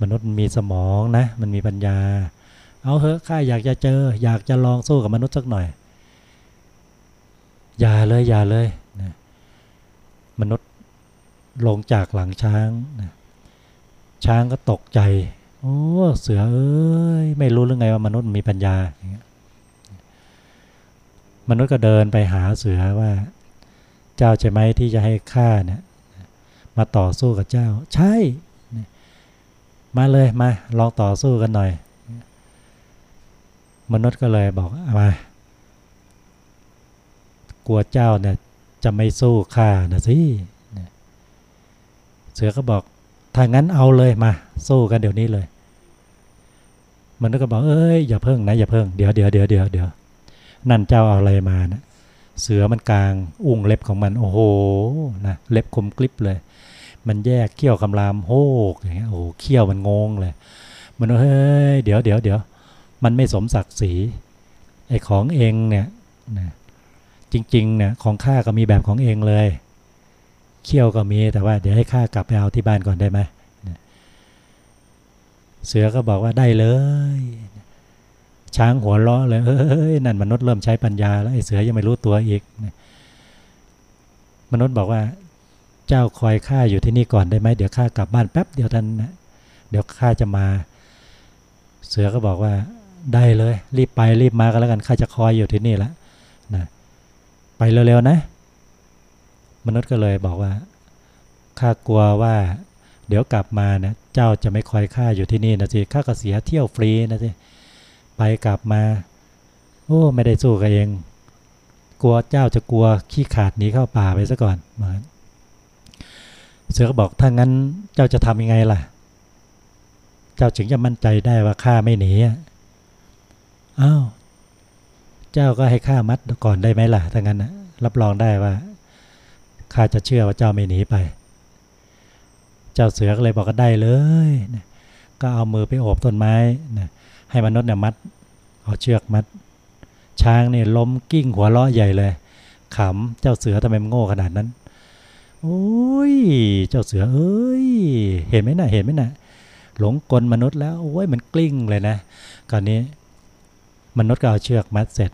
มนุษย์มันมีสมองนะ มันมีปัญญา เอาเถอะข้าอยากจะเจอ อยากจะลองสู้กับมนุษย์สักหน่อย อย่าเลยอย่าเลยนะมนุษย์ลงจากหลังช้างนะช้างก็ตกใจ โอ้เสือเอ้ยไม่รู้เรื่องไงว่ามนุษย์มีปัญญาอย่างเงี้ยมนุษย์ก็เดินไปหาเสือว่า เจ้าใช่ไหมที่จะให้ข้าเนี่ยมาต่อสู้กับเจ้า ใช่ มาเลยมาลองต่อสู้กันหน่อย มนุษย์ก็เลยบอกมากลัวเจ้าเนี่ยจะไม่สู้ข้านะสิเสือก็บอกถ้างั้นเอาเลยมา สู้กันเดี๋ยวนี้เลย มนุษย์ก็บอกเอ้ยอย่าเพิ่งนะอย่าเพิ่งเดี๋ยวเดี๋ยวเดี๋ยวเดี๋ยวเดี๋ยวนั่นเจ้าเอาอะไรมานะเสือมันกลางอุ้งเล็บของมัน โอ้โหนะเล็บคมกลิบเลย มันแยกเขี้ยวคำรามโฮกอย่างเงี้ยโอ้โหเขี้ยวมันงงเลย มันเฮ้ยเดี๋ยวเดี๋ยวเดี๋ยวมันไม่สมศักดิ์ศรีไอ้ของเองเนี่ยนะจริงๆเนี่ยของข้าก็มีแบบของเองเลยเขี้ยวก็มีแต่ว่าเดี๋ยวให้ข้ากลับไปเอาที่บ้านก่อนได้ไหมเสือก็บอกว่าได้เลย ช้างหัวเราะเลยเอ้ยนั่นมนุษย์เริ่มใช้ปัญญาแล้วไอ้เสือยังไม่รู้ตัวอีก มนุษย์บอกว่า เจ้าคอยข้าอยู่ที่นี่ก่อนได้ไหมเดี๋ยวข้ากลับบ้านแป๊บเดียวท่านนะเดี๋ยวข้าจะมา เสือก็บอกว่าได้เลย รีบไปรีบมากันแล้วกันข้าจะคอยอยู่ที่นี่แล้วนะไปเร็วๆนะ มนุษย์ก็เลยบอกว่าข้ากลัวว่า เดี๋ยวกลับมานะเจ้าจะไม่คอยข้าอยู่ที่นี่นะสิข้าก็เสียเที่ยวฟรีนะสิไปกลับมา โอ้ไม่ได้สู้กับเอง กลัวเจ้าจะกลัวขี้ขาดหนีเข้าป่าไปซะก่อนเหมา เสือก็บอกถ้างั้นเจ้าจะทำยังไงล่ะ เจ้าถึงจะมั่นใจได้ว่าข้าไม่หนีอ้าวเจ้าก็ให้ข้ามัดก่อนได้ไหมล่ะถ้างั้นนะรับรองได้ว่าข้าจะเชื่อว่าเจ้าไม่หนีไป เจ้าเสือก็เลยบอกก็ได้เลยนะก็เอามือไปโอบต้นไม้นะให้มนุษย์เนี่ยมัด เอาเชือกมัด ช้างเนี่ยล้มกิ้งหัวเราะใหญ่เลยขำเจ้าเสือทำไมมันโง่ขนาดนั้น โอ้ย เจ้าเสือเอ้ย เห็นไหมนะเห็นไหมนะหลงกลมนุษย์แล้ว โอ้ย มันกลิ้งเลยนะคราวนี้ มนุษย์ก็เอาเชือกมัดเสร็จ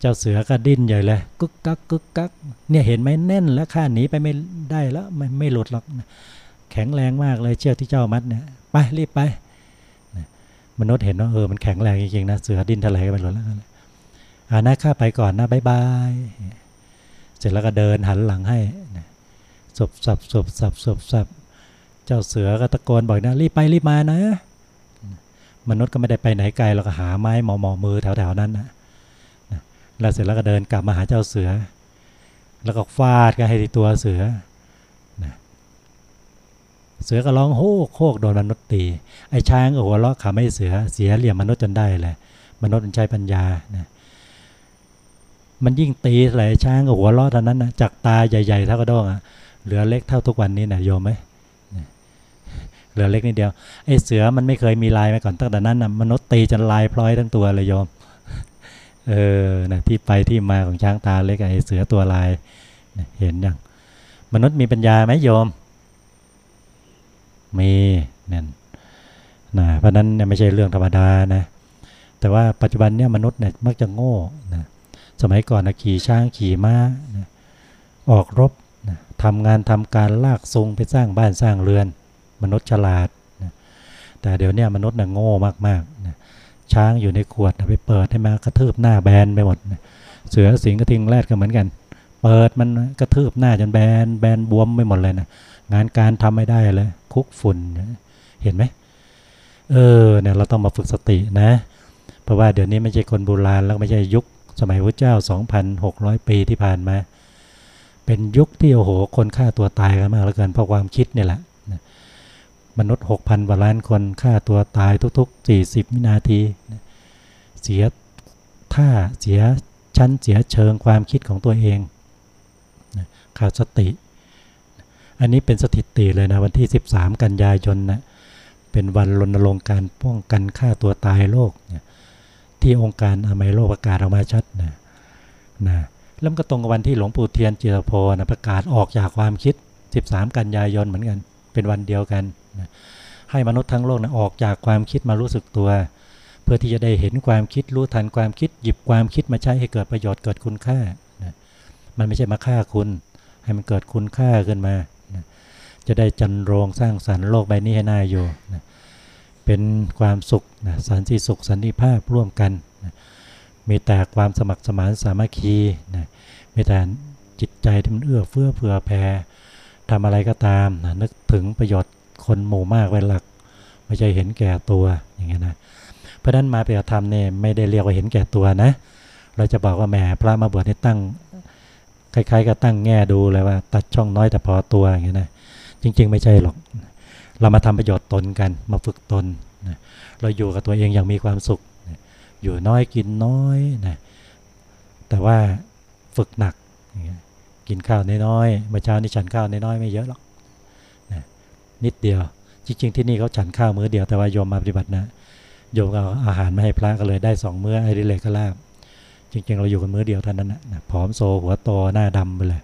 เจ้าเสือก็ดิ้นใหญ่เลย กึกกักกึกกัก เนี่ยเห็นไหมแน่นแล้วข้าหนีไปไม่ได้แล้ว ไม่ไม่หลุดหรอก แข็งแรงมากเลยเชือกที่เจ้ามัดเนี่ย ไปรีบไป มนุษย์เห็นว่าเออ มันแข็งแรงจริงๆนะ เสือดิ้นทะเลกันไปหมดแล้วอ่านะข้าไปก่อนนะบายบาย เสร็จแล้วก็เดินหันหลังให้สบสับสบสับสบสับเจ้าเสือก็ตะโกนบอกนะรีบไปรีบมานะ มนุษย์ก็ไม่ได้ไปไหนไกลเราก็หาไม้หมอหมอมือแถวๆนั้นนะแล้วเสร็จแล้วก็เดินกลับมาหาเจ้าเสือ แล้วก็ฟาดกันให้ที่ตัวเสือเสือก็ร้องโฮกโคกโดนมนุษย์ตี ไอ้ช้างก็หัวเราะขาไม่เสือเสียเหลี่ยมมนุษย์จนได้เลยมนุษย์มันใช้ปัญญานะ มันยิ่งตีไหลช้างกับหัวเราะเท่านั้นนะจากตาใหญ่ๆเท่ากระด้งอะเหลือเล็กเท่าทุกวันนี้นะโยมไหมเหลือเล็กนิดเดียวไอ้เสือมันไม่เคยมีลายมาก่อนตั้งแต่นั้นนะมนุษย์ตีจนลายพลอยทั้งตัวเลยโยมเออนะที่ไปที่มาของช้างตาเล็กไอ้เสือตัวลายเห็นยังมนุษย์มีปัญญาไหมโยม มีเนั่นนะเพราะนั้นเนี่ยไม่ใช่เรื่องธรรมดานะแต่ว่าปัจจุบันเนี่ยมนุษย์เนี่ยมักจะโง่นะ สมัยก่อนนะขี่ช้างขี่ม้านะออกรบนะทำงานทำการลากซุงไปสร้างบ้านสร้างเรือน มนุษย์ฉลาดนะแต่เดี๋ยวนี้มนุษย์น่ะโง่มากๆนะช้างอยู่ในขวดนะไปเปิดให้มากระทืบหน้าแบนไปหมดนะเสือสิงกระทิงแรดก็เหมือนกัน เปิดมันกระทืบหน้าจนแบนแบนบวมไปหมดเลยนะงานการทำไม่ได้เลย คุกฝุ่นเห็นไหมเออเนี่ยเราต้องมาฝึกสตินะ เพราะว่าเดี๋ยวนี้ไม่ใช่คนโบราณแล้วไม่ใช่ยุค สมัยพระเจ้า 2,600 ปีที่ผ่านมา เป็นยุคที่โอ้โหคนฆ่าตัวตายกันมากเหลือเกินเพราะความคิดเนี่ยแหละมนุษย์ 6,000กว่าล้านคนฆ่าตัวตายทุก ๆ 40 วินาที เสียท่าเสียชั้นเสียเชิงความคิดของตัวเองขาดสติ อันนี้เป็นสถิติเลยนะ วันที่ 13 กันยายนนะเป็นวันรณรงค์การป้องกันฆ่าตัวตายโลกเนี่ย ที่องค์การอนามัยโลกประกาศออกมาชัดนะนะแล้วก็ตรงกับวันที่หลวงปู่เทียนจิรโพนะประกาศออกจากความคิด 13 กันยายนเหมือนกัน เป็นวันเดียวกันนะให้มนุษย์ทั้งโลกนะออกจากความคิดมารู้สึกตัว เพื่อที่จะได้เห็นความคิดรู้ทันความคิดหยิบความคิดมาใช้ให้เกิดประโยชน์เกิดคุณค่านะมันไม่ใช่มาฆ่าคุณ ให้มันเกิดคุณค่าขึ้นมาจะได้จันโรงสร้างสรรค์โลกใบนี้ให้น่าอยู่นะ เป็นความสุขนะสันติสุขสันติภาพร่วมกันนะมีแต่ความสมัครสมานสามัคคีนะมีแต่จิตใจที่มันเอื้อเฟื้อเผื่อแผ่ทำอะไรก็ตามนะนึกถึงประโยชน์คนหมู่มากเป็นหลัก ไม่ใช่เห็นแก่ตัวอย่างเงี้ยนะเพราะนั้นมาปฏิบัติธรรมเนี่ยไม่ได้เรียกว่าเห็นแก่ตัวนะ เราจะบอกว่าแหมพระมาบวชให้ตั้งคล้ายๆกับตั้งแง่ดูเลยว่า ตัดช่องน้อยแต่พอตัวอย่างเงี้ยนะจริง ๆ ไม่ใช่หรอก เรามาทำประโยชน์ตนกัน มาฝึกตนเราอยู่กับตัวเองอย่างมีความสุขอยู่น้อยกินน้อยนะแต่ว่าฝึกหนักกินข้าวน้อยๆเมื่อเช้านี้ฉันข้าวน้อยๆไม่เยอะหรอกนะนิดเดียวจริงๆที่นี่เขาฉันข้าวมื้อเดียวแต่ว่าโยมมาปฏิบัตินะโยมเอาอาหารมาให้พระก็เลยได้สองมื้อไอ้ดิเลกก็ลาบจริง ๆ เราอยู่กันมื้อเดียวเท่านั้นนะผอมโซหัวโตหน้าดำไปเลย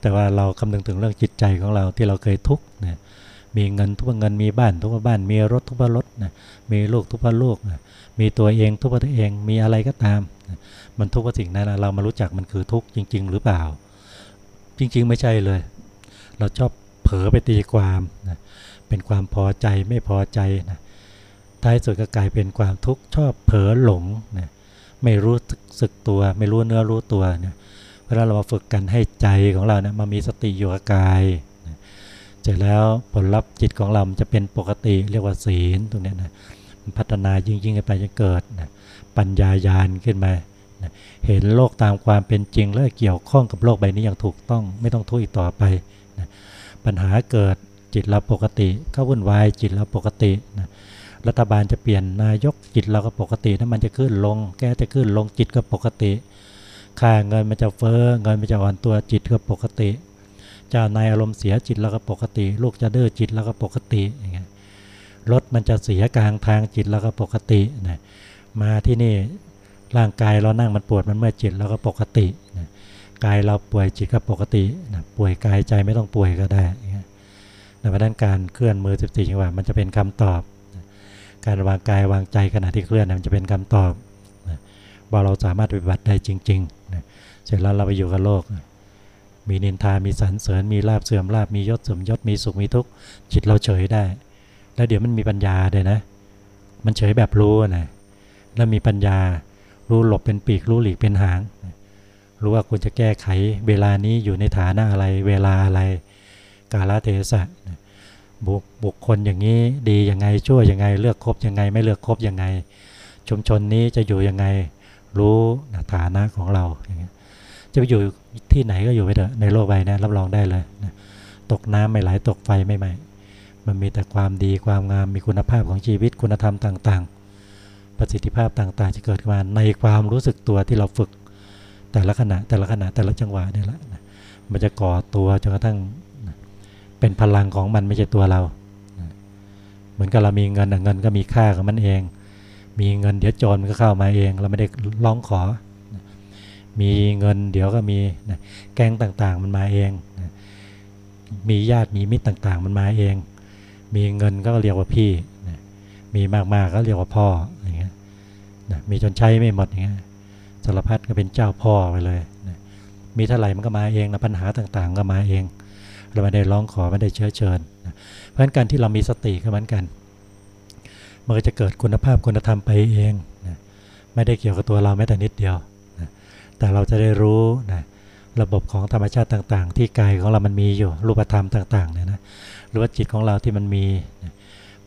แต่ว่าเราคำนึงถึงเรื่องจิตใจของเราที่เราเคยทุกข์นะ มีเงินทุกเงินมีบ้านทุกบ้าน มีรถทุกรถนะมีลูกทุกลูกนะมีตัวเองทุกตัวเองมีอะไรก็ตามนะมันทุกสิ่งนั้นเรามารู้จักมันคือทุกจริง ๆ หรือเปล่า จริง ๆ ไม่ใช่เลย เราชอบเผลอไปตีความนะเป็นความพอใจไม่พอใจนะท้ายสุดก็กลายเป็นความทุกข์ชอบเผลอหลงนะไม่รู้สึกตัว ไม่รู้เนื้อรู้ตัวนะเพราะนั้นเรามาฝึกกันให้ใจของเรานะมามีสติอยู่กับกาย เสร็จแล้วผลลัพธ์จิตของเราจะเป็นปกติเรียกว่าศีลตรงนี้นะมันพัฒนายิ่งยิ่งไปจนเกิดนะปัญญายาณขึ้นมานะเห็นโลกตามความเป็นจริง และเกี่ยวข้องกับโลกใบนี้อย่างถูกต้องไม่ต้องทุกข์อีกต่อไปนะปัญหาเกิดจิตเราปกติก็วุ่นวายจิตเราปกตินะรัฐบาลจะเปลี่ยนนายกจิตเราก็ปกติถ้ามันจะขึ้นลง แก้จะขึ้นลงจิตก็ปกติ ค่าเงินมันจะเฟ้อเงินมันจะอ่อนตัวจิตก็ปกติ เจ้านายอารมณ์เสียจิตเราก็ปกติ ลูกจะดื้อจิตเราก็ปกติอย่างเงี้ยรถมันจะเสียกลางทางจิตเราก็ปกตินะมาที่นี่ร่างกายเรานั่งมันปวดมันเมื่อจิตเราก็ปกตินะกายเราป่วยจิตก็ปกตินะป่วยกายใจไม่ต้องป่วยก็ได้ในประเด็นการเคลื่อนมือ 14จังหวะมันจะเป็นคำตอบ การวางกายวางใจขณะที่เคลื่อนมันจะเป็นคำตอบว่าเราสามารถปฏิบัติได้จริงๆเสร็จแล้วเราไปอยู่กับโลก มีนินทา มีสรรเสริญ มีลาบเสื่อมลาบมียศเสื่อมยศ มีสุข มีทุกข์ จิตเราเฉยได้ แล้วเดี๋ยวมันมีปัญญาเลยนะ มันเฉยแบบรู้นะแล้วมีปัญญา รู้หลบเป็นปีก รู้หลีกเป็นหาง รู้ว่าควรจะแก้ไข เวลานี้อยู่ในฐานะอะไร เวลาอะไร กาลเทศะบุบุคคลอย่างนี้ดียังไงชั่วยังไง เลือกครบยังไง ไม่เลือกครบยังไง ชุมชนนี้จะอยู่ยังไง รู้ฐานะของเราอย่างเงี้ยจะไปอยู่ ที่ไหนก็อยู่ไปเถอะในโลกใบนี้รับรองได้เลยนะตกน้ำไม่ไหลตกไฟไม่ไหมมันมีแต่ความดีความงามมีคุณภาพของชีวิตคุณธรรมต่าง ๆ ประสิทธิภาพต่างๆ จะเกิดมาในความรู้สึกตัวที่เราฝึก แต่ละขณะแต่ละขณะแต่ละจังหวะนี่แหละมันจะก่อตัวจนกระทั่งเป็นพลังของมันไม่ใช่ตัวเรา เหมือนกับเรามีเงินเงินก็มีค่าของมันเอง มีเงินเดี๋ยวโจรมันก็เข้ามาเอง เราไม่ได้ร้องขอ มีเงินเดี๋ยวก็มีนะแกงต่างๆมันมาเองนะมีญาติมีมิตรต่างๆ มันมาเอง มีเงินก็เรียกว่าพี่นะมีมากๆก็เรียกว่าพ่ออย่างเงี้ยนะมีจนใช้ไม่หมดอย่างเงี้ยสารพัดก็เป็นเจ้าพ่อไปเลยนะมีเท่าไหร่มันก็มาเองนะปัญหาต่างๆ ก็มาเอง เราไม่ได้ร้องขอไม่ได้เชื้อเชิญนะเพราะฉะนั้นการที่เรามีสติก็เหมือนกันมันก็จะเกิดคุณภาพคุณธรรมไปเองนะไม่ได้เกี่ยวกับตัวเราแม้แต่นิดเดียว แต่เราจะได้รู้นะระบบของธรรมชาติต่างๆ ที่กายของเรามันมีอยู่ รูปธรรมต่างๆเนี่ยนะหรือว่าจิตของเราที่มันมี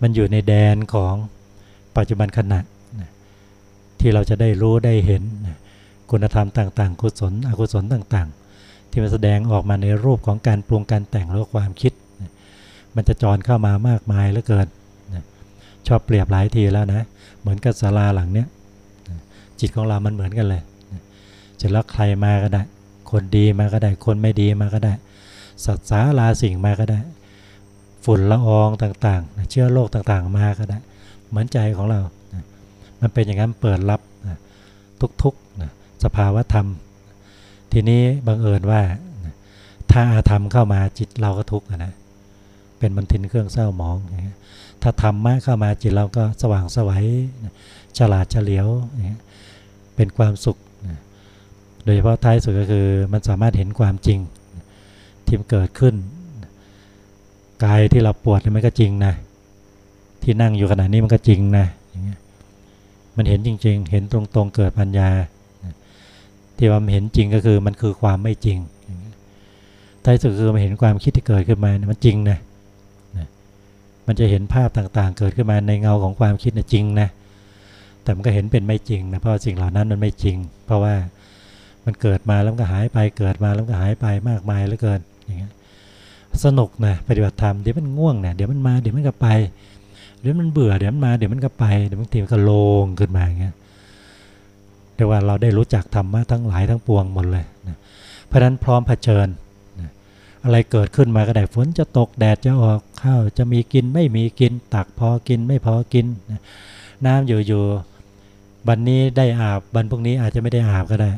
มันอยู่ในแดนของปัจจุบันขณะที่เราจะได้รู้ได้เห็นคุณธรรมต่างๆ กุศลอกุศลต่างๆ ที่มันแสดงออกมาในรูปของการปรุงการแต่งหรือความคิด มันจะจรเข้ามามากมายเหลือเกินชอบเปรียบหลายทีแล้วนะ เหมือนกับศาลาหลังเนี้ยจิตของเรามันเหมือนกันเลย จะรักใครมาก็ได้ คนดีมาก็ได้ คนไม่ดีมาก็ได้สัตว์สาราสิ่งมาก็ได้ ฝุ่นละอองต่างๆ เชื้อโรคต่างๆมาก็ได้ เหมือนใจของเรา มันเป็นอย่างนั้นเปิดรับทุกๆสภาวะธรรม ทีนี้บังเอิญว่าถ้าอาธรรมเข้ามาจิตเราก็ทุกข์นะเป็นมันทินเครื่องเศร้าหมอง ถ้าธรรมะเข้ามาจิตเราก็สว่างสวัยฉลาดเฉลียว เป็นความสุข โดยเฉพาะท้ายสุดก็คือมันสามารถเห็นความจริงที่เกิดขึ้นกายที่เราปวดมันก็จริงนะ ที่นั่งอยู่ขณะนี้มันก็จริงนะมันเห็นจริง ๆ เห็นตรงๆเกิดปัญญา ที่ว่ามันเห็นจริงก็คือมันคือความไม่จริงท้ายสุดคือมันเห็นความคิดที่เกิดขึ้นมามันจริงนะมันจะเห็นภาพต่างๆ เกิดขึ้นมาในเงาของความคิดนะจริงนะแต่มันก็เห็นเป็นไม่จริงนะเพราะสิ่งเหล่านั้นมันไม่จริง เพราะว่า มันเกิดมาแล้วก็หายไปเกิดมาแล้วก็หายไปมากมายเหลือเกินอย่างเงี้ยสนุกนะปฏิบัติธรรมเดี๋ยวมันง่วงเนี่ยเดี๋ยวมันมาเดี๋ยวมันก็ไปเดี๋ยวมันเบื่อเดี๋ยวมันมาเดี๋ยวมันก็ไปเดี๋ยวบางทีมันก็โลงขึ้นมาอย่างเงี้ยเรียกว่าเราได้รู้จักธรรมะทั้งหลายทั้งปวงหมดเลยนะเพราะนั้นพร้อมเผชิญนะอะไรเกิดขึ้นมาก็ได้ฝนจะตกแดดจะออกข้าวจะมีกินไม่มีกิน ตักพอกินไม่พอกินนะน้ำอยู่ๆวันนี้ได้อาบวันพรุ่งนี้อาจจะไม่ได้อาบก็ได้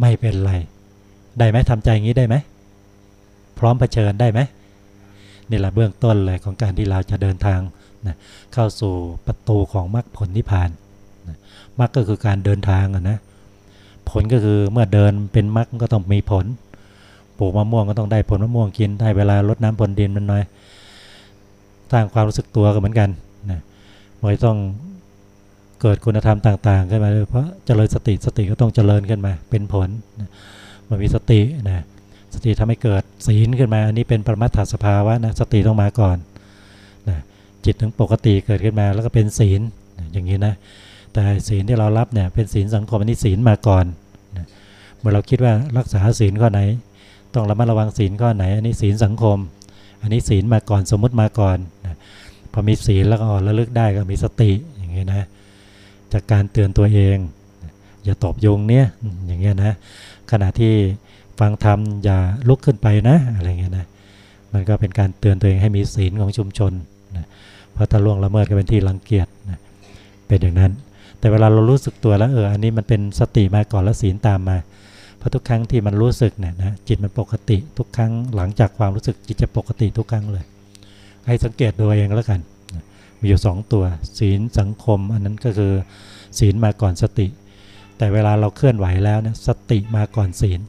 ไม่เป็นไร ได้ไหมทำใจอย่างนี้ได้ไหม พร้อมเผชิญได้ไหมนี่แหละเบื้องต้นเลยของการที่เราจะเดินทางนะเข้าสู่ประตูของมรรคผลนิพพานนะมรรคก็คือการเดินทางนะ ผลก็คือเมื่อเดินเป็นมรรคก็ต้องมีผล ปลูกมะม่วงก็ต้องได้ผลมะม่วงกิน ได้เวลาลดน้ำพรวนดินมันน้อยสร้างความรู้สึกตัวก็เหมือนกันนะไม่ต้อง เกิดคุณธรรมต่างๆขึ้นมาเลยเพราะเจริญสติสติก็ต้องเจริญขึ้นมา เป็นผลนะมันมีสตินะสติทำให้เกิดศีลขึ้นมาอันนี้เป็นปรมัตถสภาวะนะสติต้องมาก่อนนะจิตถึงปกติเกิดขึ้นมาแล้วก็เป็นศีลอย่างนี้นะแต่ศีลที่เรารับเนี่ยเป็นศีลสังคมอันนี้ศีลมาก่อนนะเมื่อเราคิดว่ารักษาศีลข้อไหน ต้องระมัดระวังศีลข้อไหน อันนี้ศีลสังคม อันนี้ศีลมาก่อนสมมุติมาก่อนนะพอมีศีลแล้วก็อ่อนระลึกได้ก็มีสติอย่างนี้นะ จากการเตือนตัวเอง อย่าตอบยงเนี่ยอย่างเงี้ยนะขณะที่ฟังธรรมอย่าลุกขึ้นไปนะอะไรเงี้ยนะมันก็เป็นการเตือนตัวเองให้มีศีลของชุมชนนะเพราะถ้าล่วงละเมิดก็เป็นที่รังเกียจนะเป็นอย่างนั้น แต่เวลาเรารู้สึกตัวแล้วเอออันนี้มันเป็นสติมาก่อนแล้วศีลตามมาเพราะทุกครั้งที่มันรู้สึกเนี่ยนะจิตมันปกติทุกครั้งหลังจากความรู้สึกจิตจะปกติทุกครั้งเลย ให้สังเกตดูเองแล้วกัน มีอยู่สองตัว ศีลสังคม อันนั้นก็คือศีลมาก่อนสติ แต่เวลาเราเคลื่อนไหวแล้วเนี่ยสติมาก่อนศีล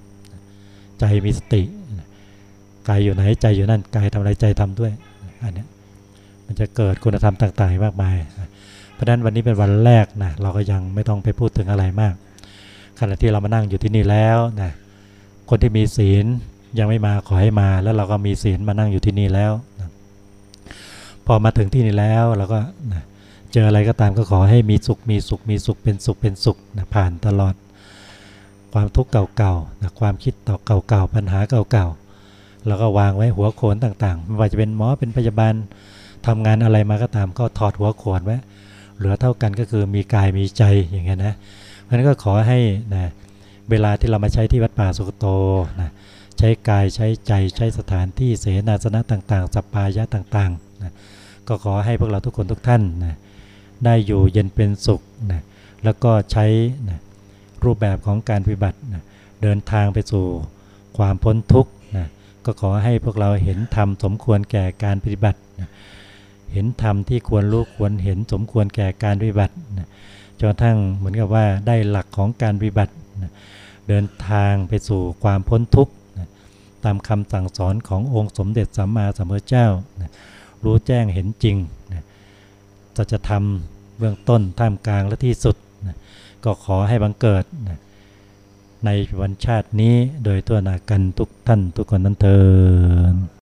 ใจมีสติกายอยู่ไหนใจอยู่นั่นกายทำอะไรใจทำด้วยอันนี้มันจะเกิดคุณธรรมต่างๆมากมาย เพราะฉะนั้นวันนี้เป็นวันแรกนะเราก็ยังไม่ต้องไปพูดถึงอะไรมากขณะที่เรามานั่งอยู่ที่นี่แล้วนะคนที่มีศีลยังไม่มาขอให้มา แล้วเราก็มีศีลมานั่งอยู่ที่นี่แล้ว พอมาถึงที่นี่แล้วเราก็นะเจออะไรก็ตามก็ขอให้มีสุขมีสุขมีสุขเป็นสุขเป็นสุขนะผ่านตลอด ความทุกข์เก่าๆนะความคิดต่อเก่าๆปัญหาเก่าๆแล้วก็วางไว้หัวโขนต่างๆ ไม่ว่าจะเป็นหมอเป็นพยาบาลทำงานอะไรมาก็ตามก็ถอดหัวโขนไว้เหลือเท่ากันก็คือมีกายมีใจอย่างเงี้ยนะเพราะนั้นก็ขอให้นะเวลาที่เรามาใช้ที่วัดป่าสุกโตนะใช้กายใช้ใจใช้สถานที่เสนาสนะต่างๆสัปปายะต่างๆ นะก็ขอให้พวกเราทุกคนทุกท่านนะได้อยู่เย็นเป็นสุขนะแล้วก็ใช้นะรูปแบบของการปฏิบัตินะเดินทางไปสู่ความพ้นทุกข์นะก็ขอให้พวกเราเห็นธรรมสมควรแก่การปฏิบัตินะเห็นธรรมที่ควรรู้ควรเห็นสมควรแก่การปฏิบัตินะจนกระทั่งเหมือนกับว่าได้หลักของการปฏิบัตินะเดินทางไปสู่ความพ้นทุกข์นะตามคำสั่งสอนขององค์สมเด็จสัมมาสัมพุทธเจ้านะ รู้แจ้งเห็นจริงนะจะจะทำเบื้องต้นท่ามกลางและที่สุดนะก็ขอให้บังเกิดนะในวันชาตินี้โดยตัวนากันทุกท่านทุกคนนั้นเถิด